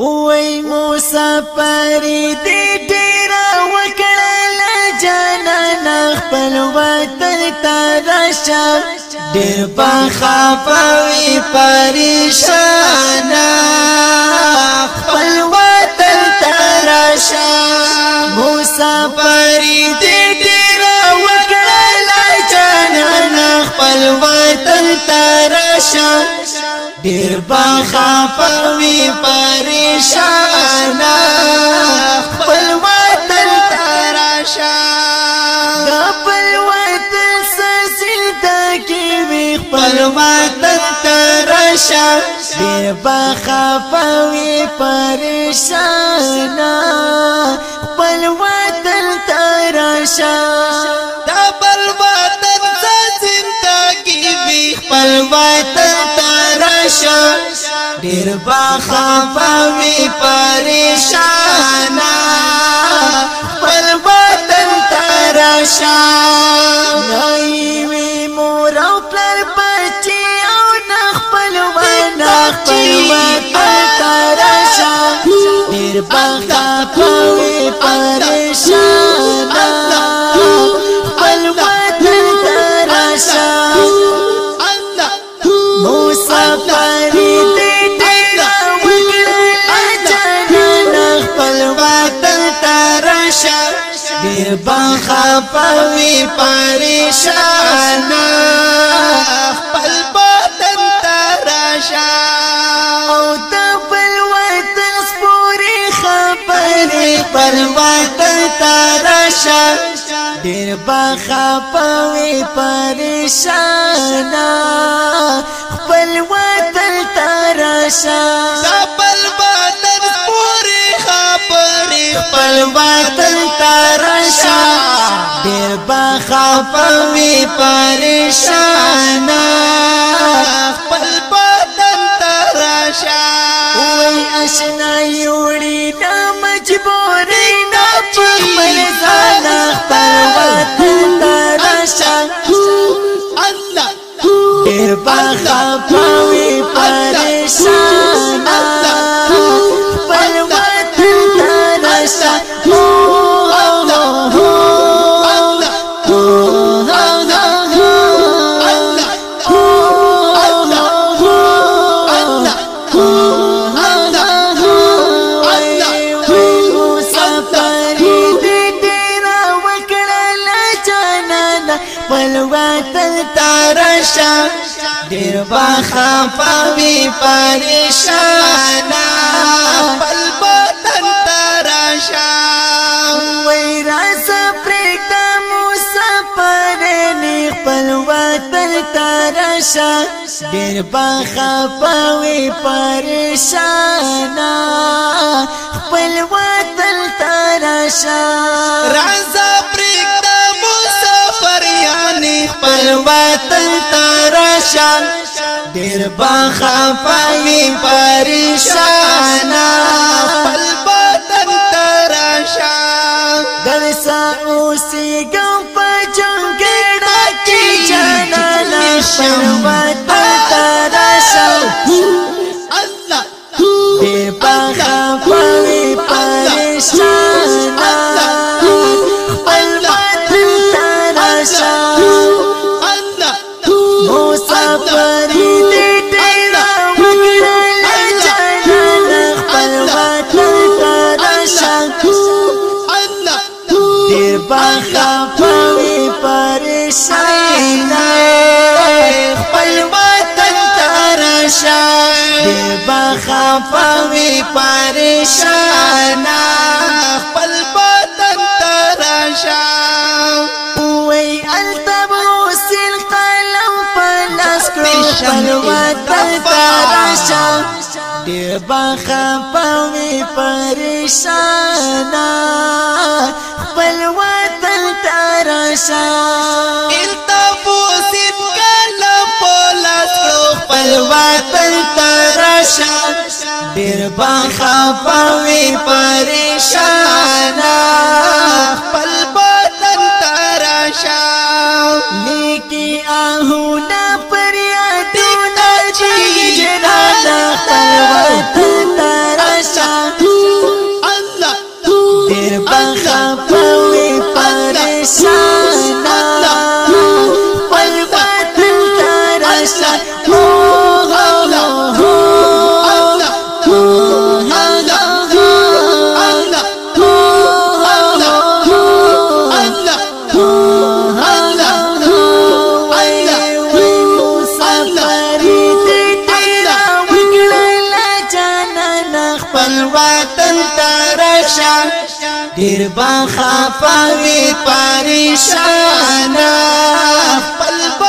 وای مسافر دې ډېر وکړل جانان خپل وطن ترشا ډېر پخافوي پریشان خپل وطن ترشا مسافر دې ډېر وکړل جانان خپل وطن ترشا ډیر باخا پوي پریشان خپل وطن تراشا خپل وطن سلسله کې وي خپل وطن تراشا ډیر باخا پوي پریشان خپل وطن تراشا خپل وطن ډیر باخا پوي پریشان پر وطن تر شان نئی وی مور او پر بچي او نخپل ونا خپل وطن تر شان ډیر باخا پوي پریشان دی بخا پوی پریشانا خپل بدن ترشا او تپل وطن سپوري خبرې پر وطن ترشا ډېر بخا پوی پریشانا خپل وطن ترشا خپل بدن سپوري خبرې پر وطن ترشا ډیر با خفوي پریشان خپل وطن ترشا وای آشنا یوړی د مجبورې نه خپل ځان خپل وطن ترشا الله ډیر با خفوي ترشا ډیر باخا پوي پریشانا پل بدن ترشا وای راز پرګ مسافر نه خپل وطن ترشا ډیر باخا پوي پریشانا خپل وطن ترشا راز خپل وطن ترشان ډیر با خفاوی پریشان خپل وطن ترشان درسا اوسې ګم په جنگ کې ډکی جنا لا شم ساتو الله دیر باخا پوي پریشان خپل وطن ترشا دیر باخا پوي پریشان خپل وطن ترشا وای التب وسل قلم پلاس کړو خپل وطن ترشا ډیر بخا پوي پریشان خپل وطن ترشا التفو سید کله پولاس خپل وطن ترشا ډیر بخا پوي پریشان خپل وطن ترشا ډیر با خفاوی پریشان خپل